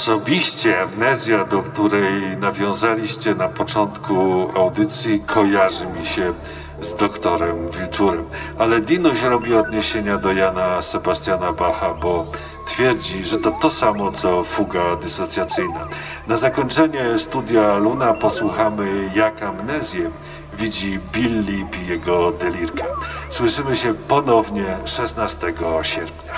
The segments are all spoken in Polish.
Osobiście amnezja, do której nawiązaliście na początku audycji, kojarzy mi się z doktorem Wilczurem. Ale Dinuś robi odniesienia do Jana Sebastiana Bacha, bo twierdzi, że to to samo co fuga dysocjacyjna. Na zakończenie studia Luna posłuchamy, jak amnezję widzi Bill Lip i jego delirka. Słyszymy się ponownie 16 sierpnia.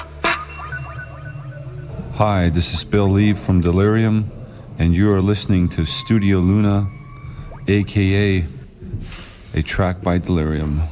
Hi, this is Bill Lee from Delirium, and you are listening to Studio Luna, aka a track by Delirium.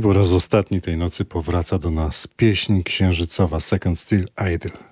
I po raz ostatni tej nocy powraca do nas pieśń księżycowa Second Still Idle.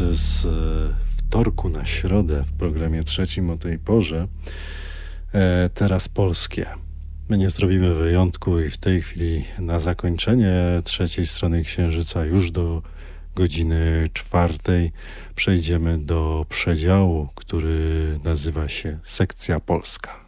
Nocy z e, wtorku na środę w programie trzecim o tej porze. E, teraz polskie. My nie zrobimy wyjątku i w tej chwili na zakończenie trzeciej strony Księżyca już do godziny czwartej przejdziemy do przedziału, który nazywa się Sekcja Polska.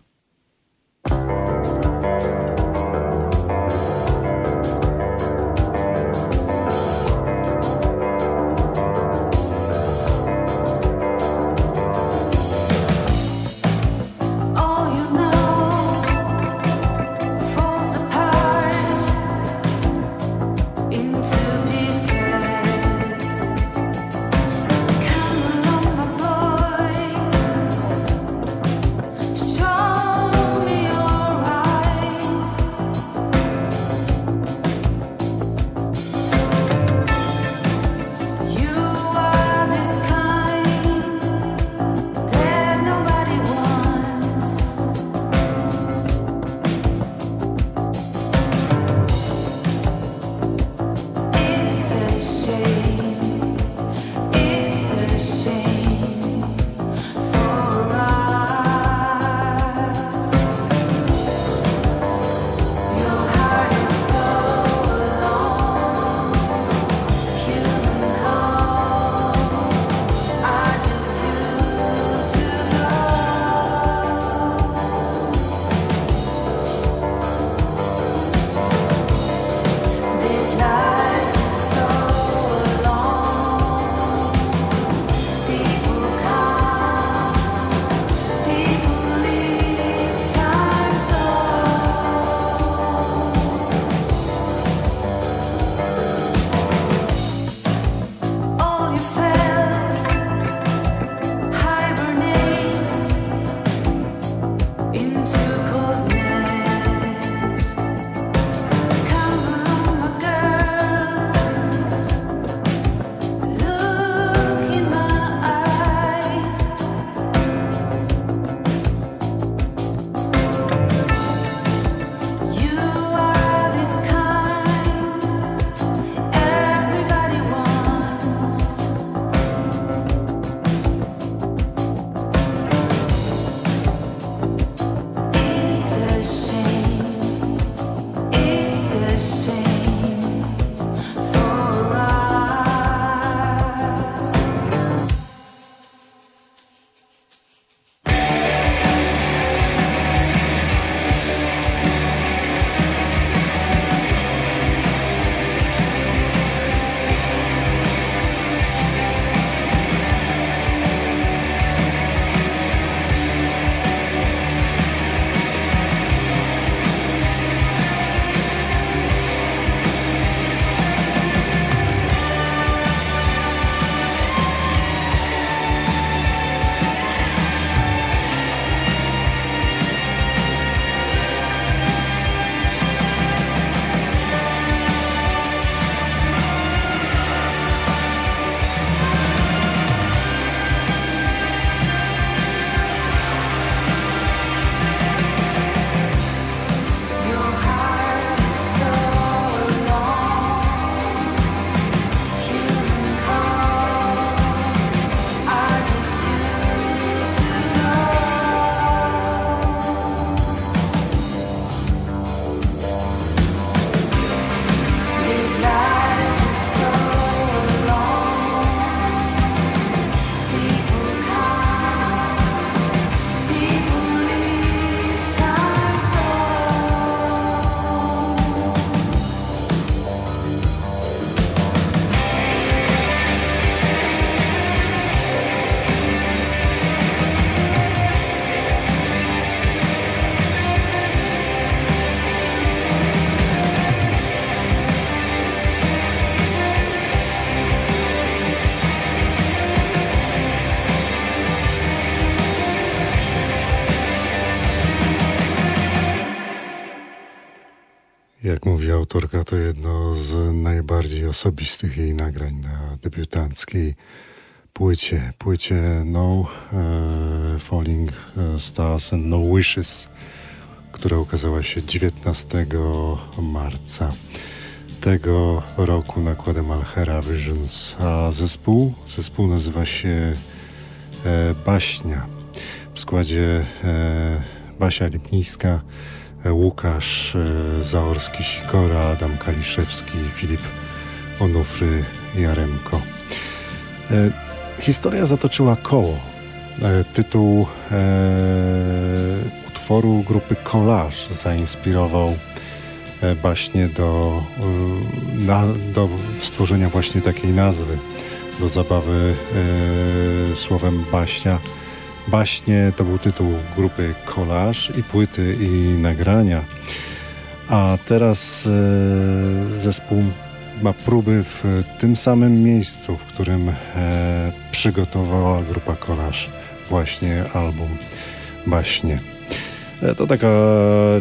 Z najbardziej osobistych jej nagrań na debiutanckiej płycie, płycie No e, Falling Stars and No Wishes, która ukazała się 19 marca tego roku nakładem Alhera Visions, a zespół, zespół nazywa się e, Baśnia. W składzie e, Basia Lipnińska, Łukasz e, Zaorski-Sikora, Adam Kaliszewski, Filip Onufry Jaremko. E, historia zatoczyła koło. E, tytuł e, utworu grupy Collage zainspirował e, baśnie do, e, na, do stworzenia właśnie takiej nazwy, do zabawy e, słowem baśnia. Baśnie to był tytuł grupy Collage i płyty i nagrania. A teraz e, zespół ma próby w tym samym miejscu, w którym e, przygotowała grupa Collage właśnie album Baśnie. E, To taka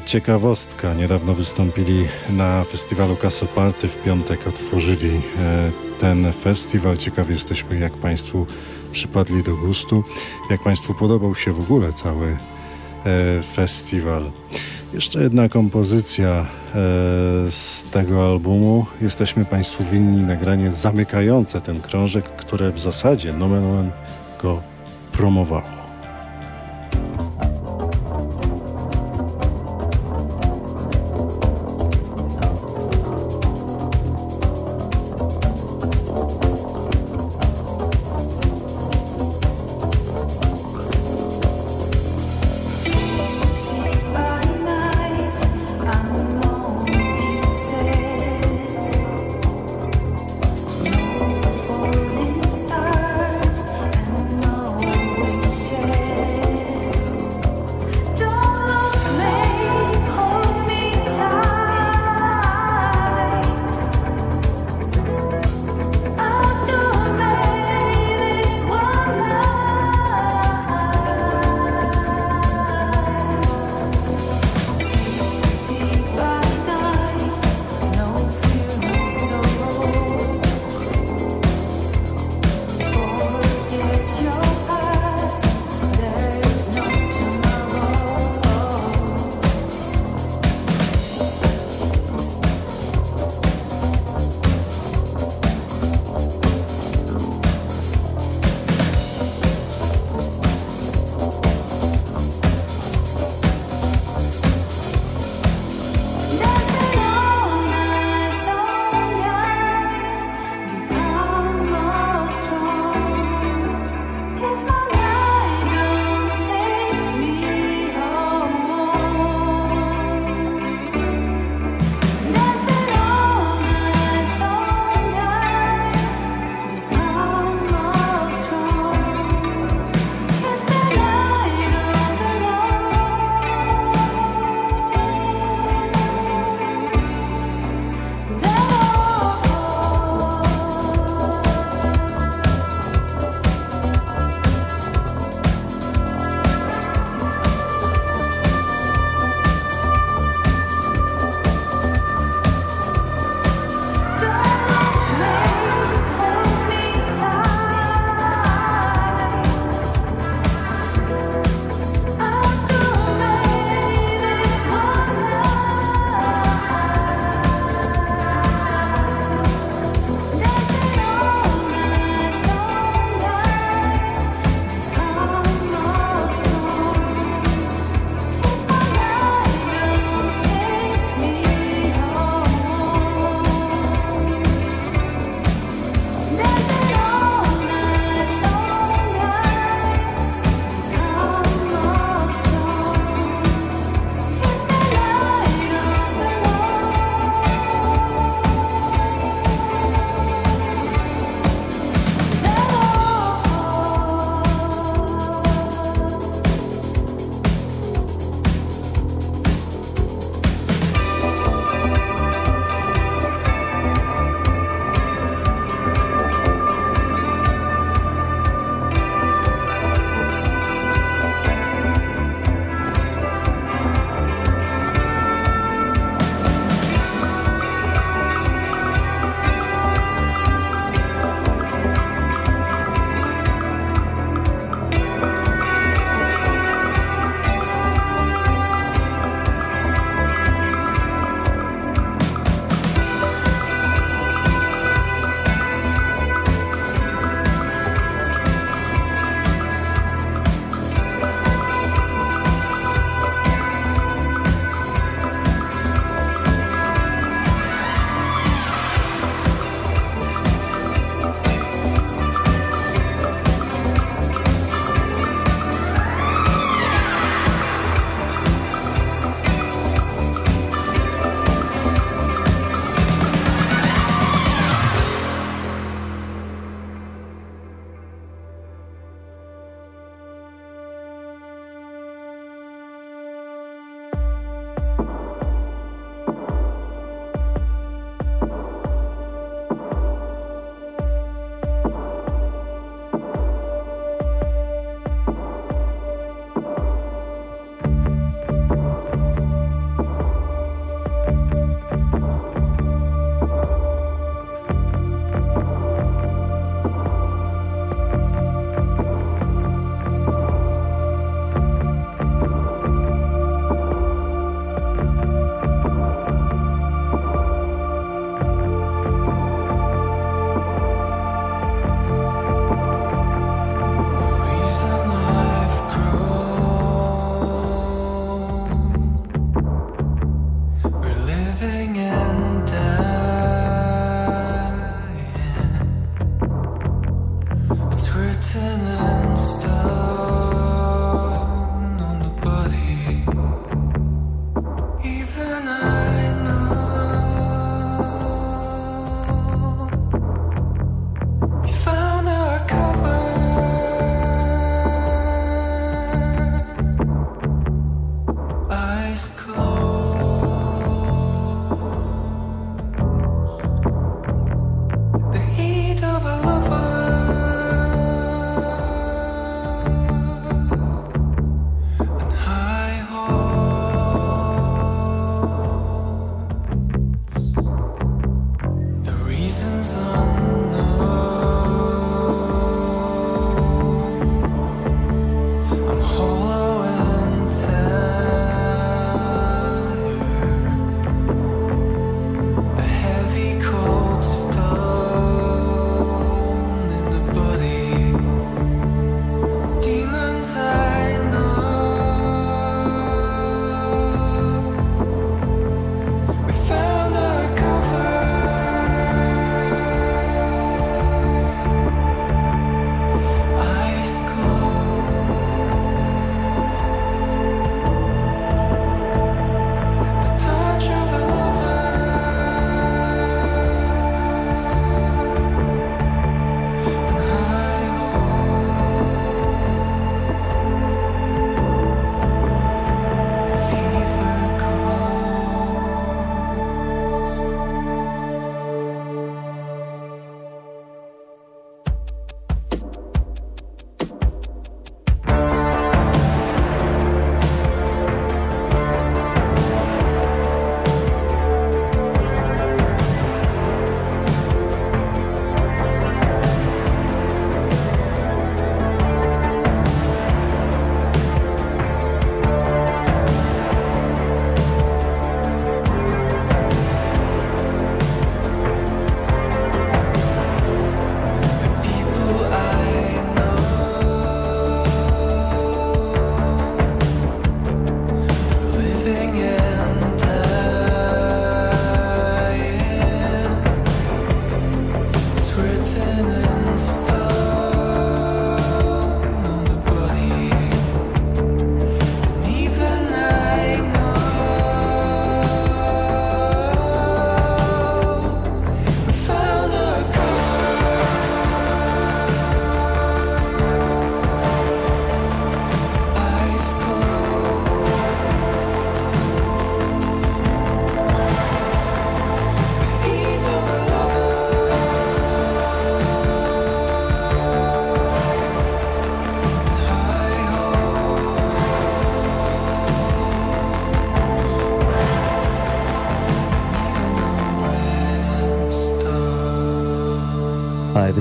ciekawostka. Niedawno wystąpili na festiwalu Castle Party. W piątek otworzyli e, ten festiwal. Ciekawi jesteśmy, jak Państwu przypadli do gustu. Jak Państwu podobał się w ogóle cały e, festiwal. Jeszcze jedna kompozycja e, z tego albumu. Jesteśmy Państwu winni nagranie zamykające ten krążek, które w zasadzie nomen omen go promowało.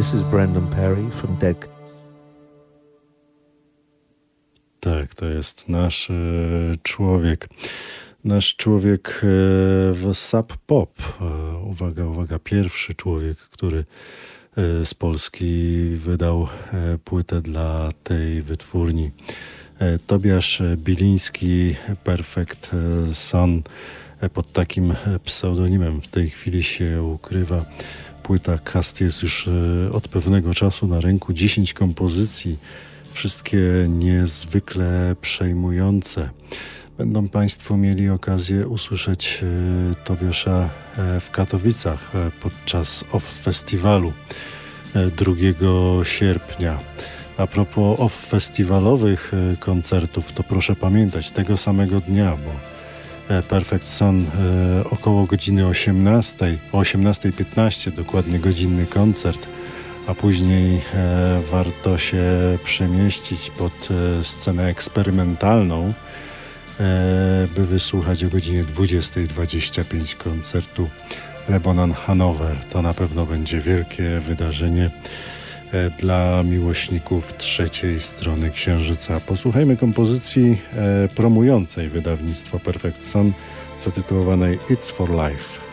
This is Brandon Perry from Dead. Tak, to jest nasz e, człowiek. Nasz człowiek e, w Sub Pop. E, uwaga, uwaga, pierwszy człowiek, który e, z Polski wydał e, płytę dla tej wytwórni. E, Tobiasz Biliński, Perfect Son, pod takim pseudonimem w tej chwili się ukrywa. Płyta Cast jest już e, od pewnego czasu na rynku. 10 kompozycji, wszystkie niezwykle przejmujące. Będą Państwo mieli okazję usłyszeć e, Tobiasza e, w Katowicach podczas OFF Festiwalu e, 2 sierpnia. A propos OFF festiwalowych koncertów, to proszę pamiętać, tego samego dnia, bo Perfect Sun e, około godziny 18, o 18.15 dokładnie godzinny koncert, a później e, warto się przemieścić pod e, scenę eksperymentalną, e, by wysłuchać o godzinie 20.25 koncertu Lebonan Hanover. To na pewno będzie wielkie wydarzenie e, dla miłośników trzeciej strony Księżyca. Posłuchajmy kompozycji e, promującej wydawnictwo Perfect Sun zatytułowanej It's for Life.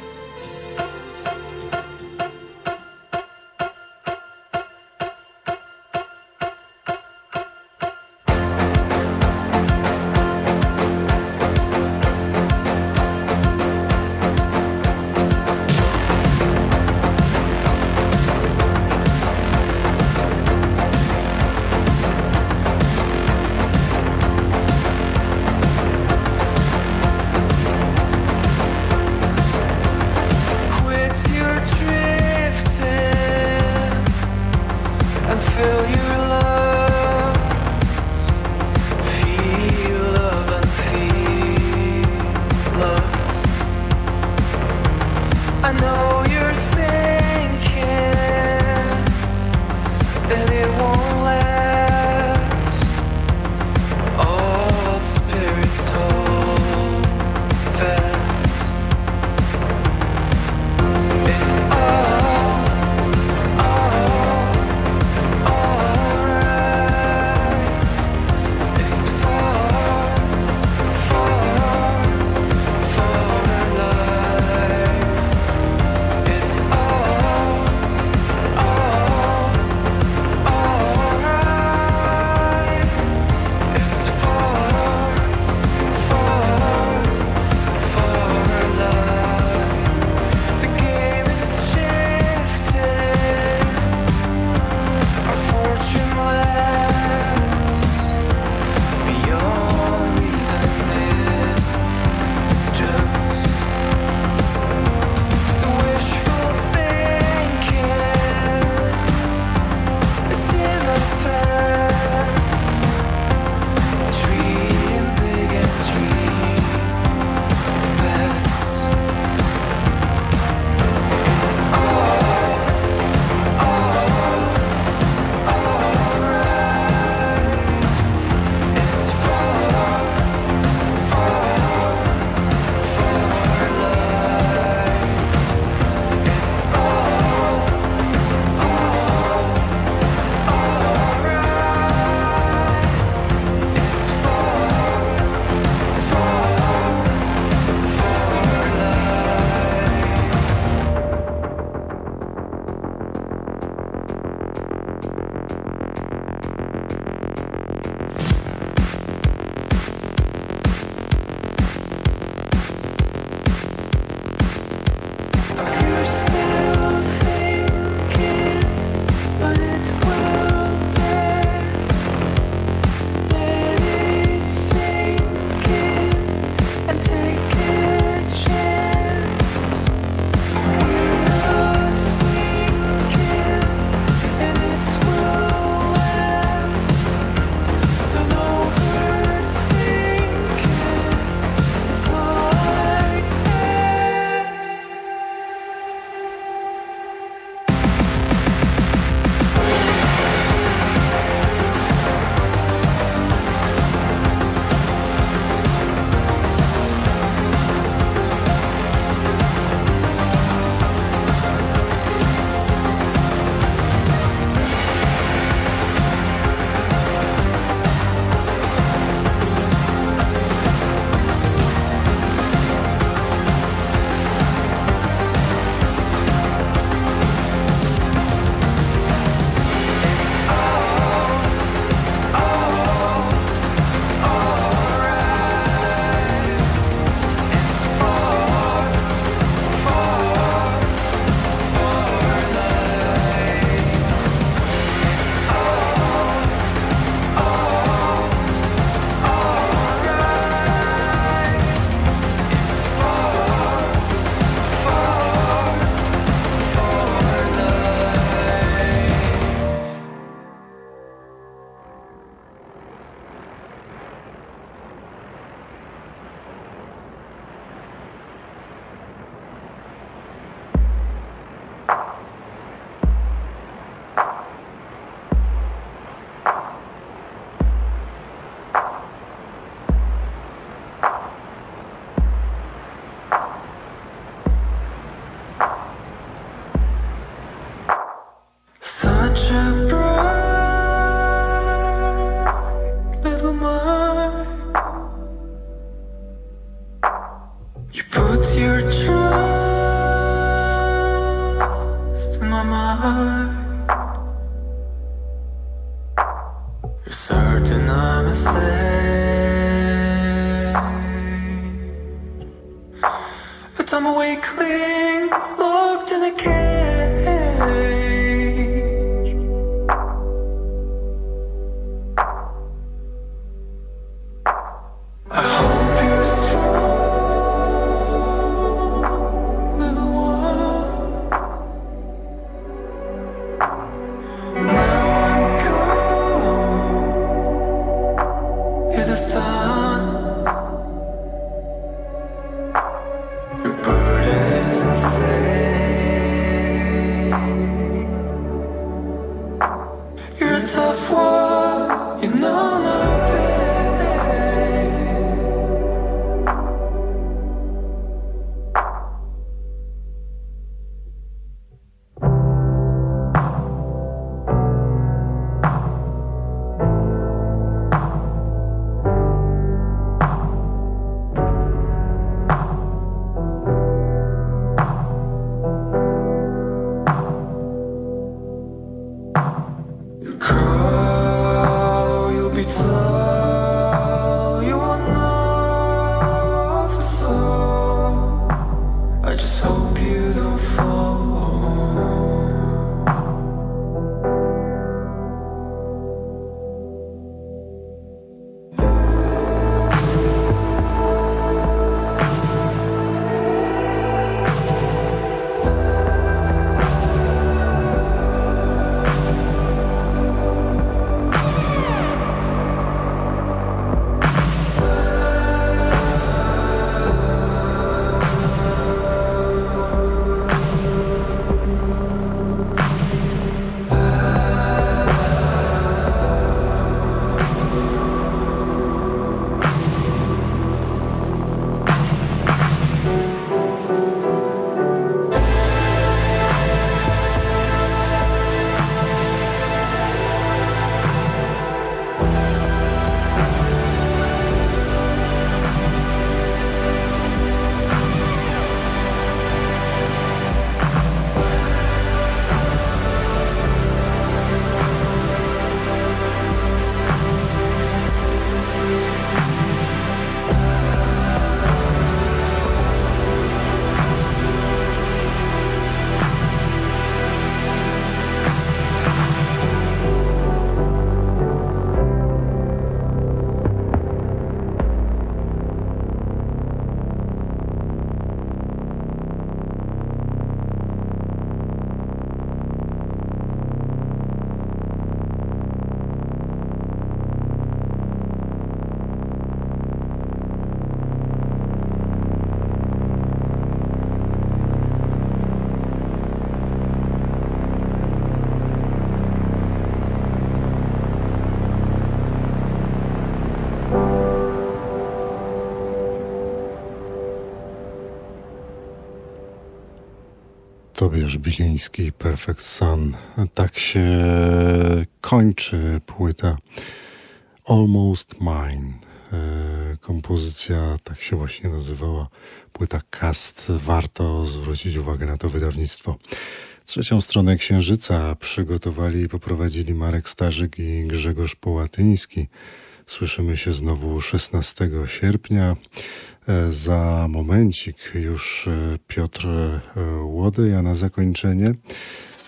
Tobiasz Biliński, Perfect Sun. Tak się kończy płyta Almost Mine. E, Kompozycja tak się właśnie nazywała. Płyta Cast. Warto zwrócić uwagę na to wydawnictwo. Trzecią stronę Księżyca przygotowali i poprowadzili Marek Starzyk i Grzegorz Połatyński. Słyszymy się znowu 16 sierpnia. E, Za momencik już e, Piotr e, Łodej, a na zakończenie,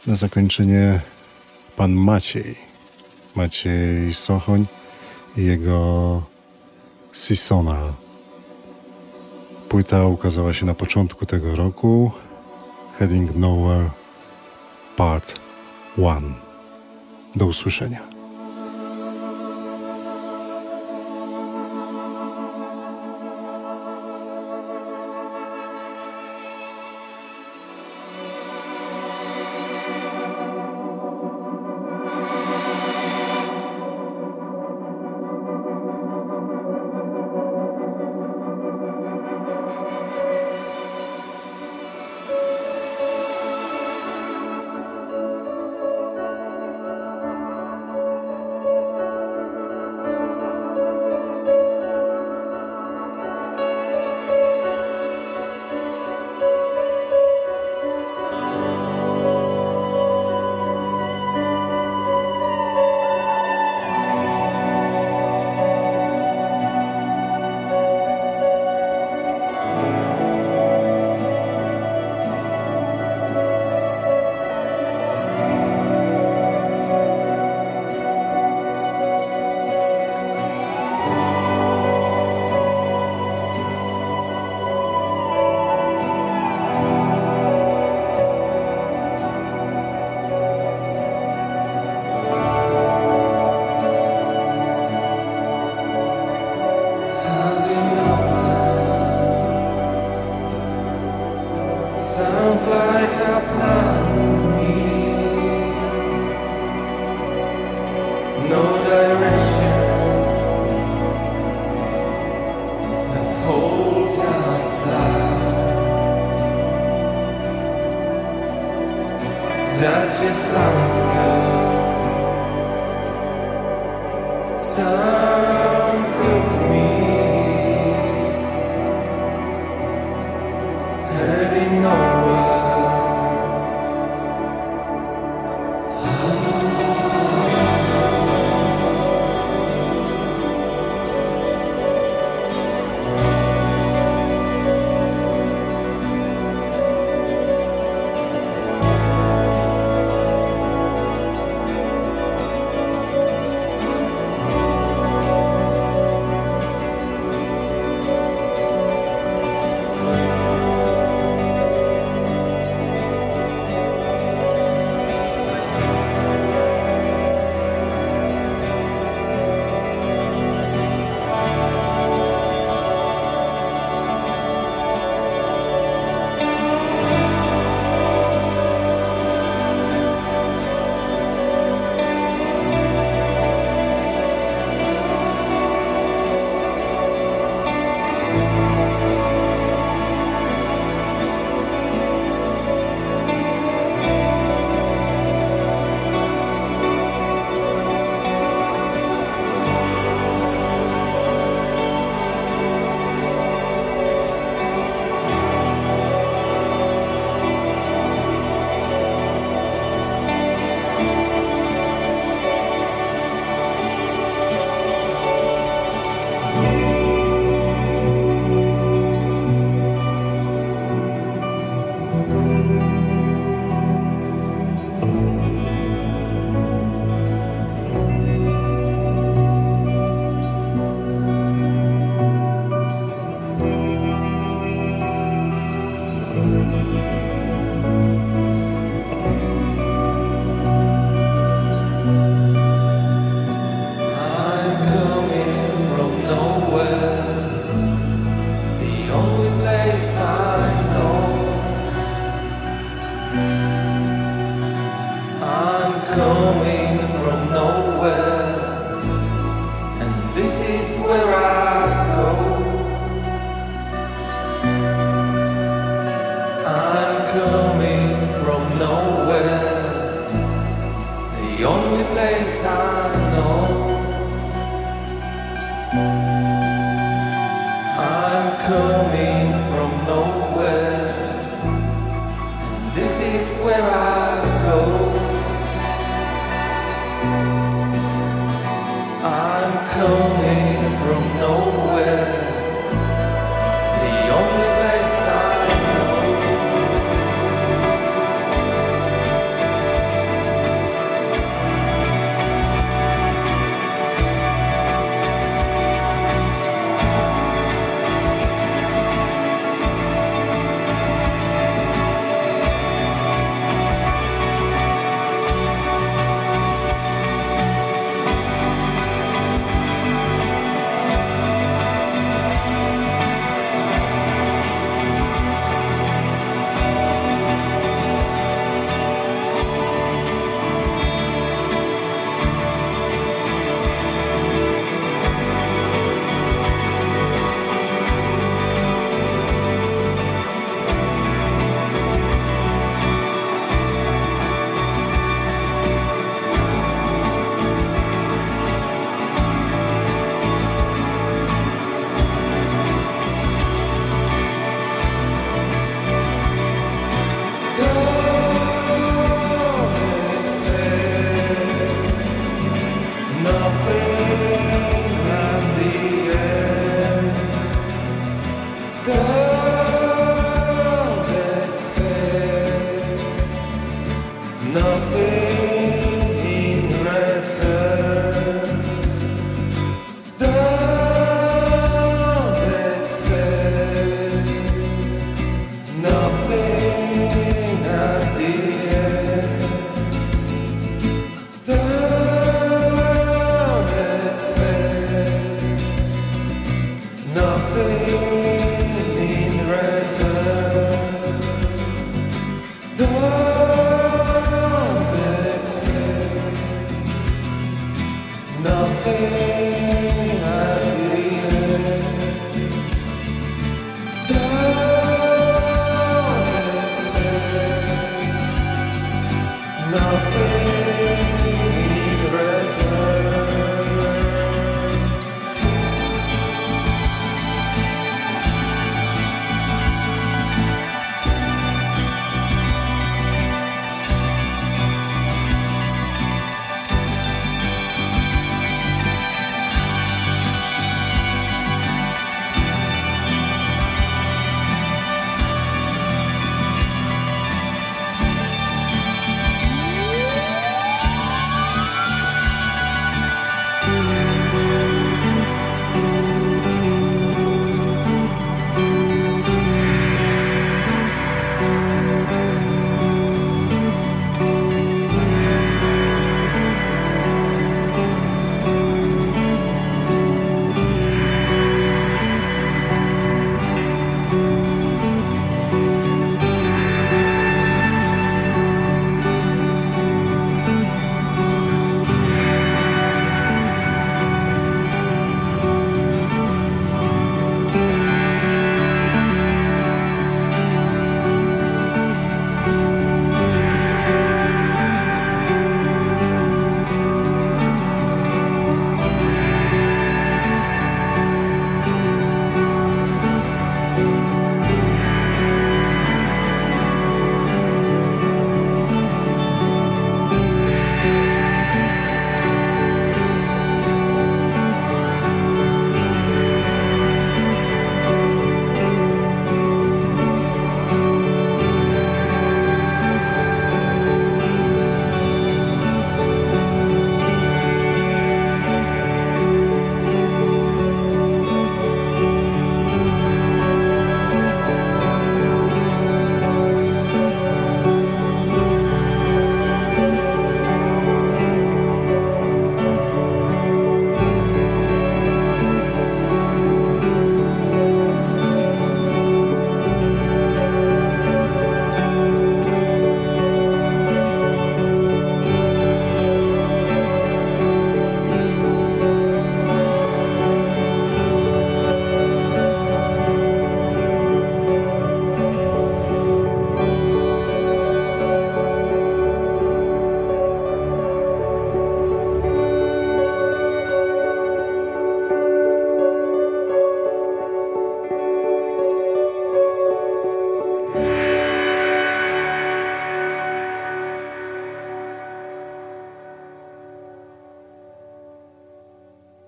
na zakończenie pan Maciej. Maciej Sochoń i jego Seasonal. Płyta ukazała się na początku tego roku. Heading Nowhere Part 1. Do usłyszenia.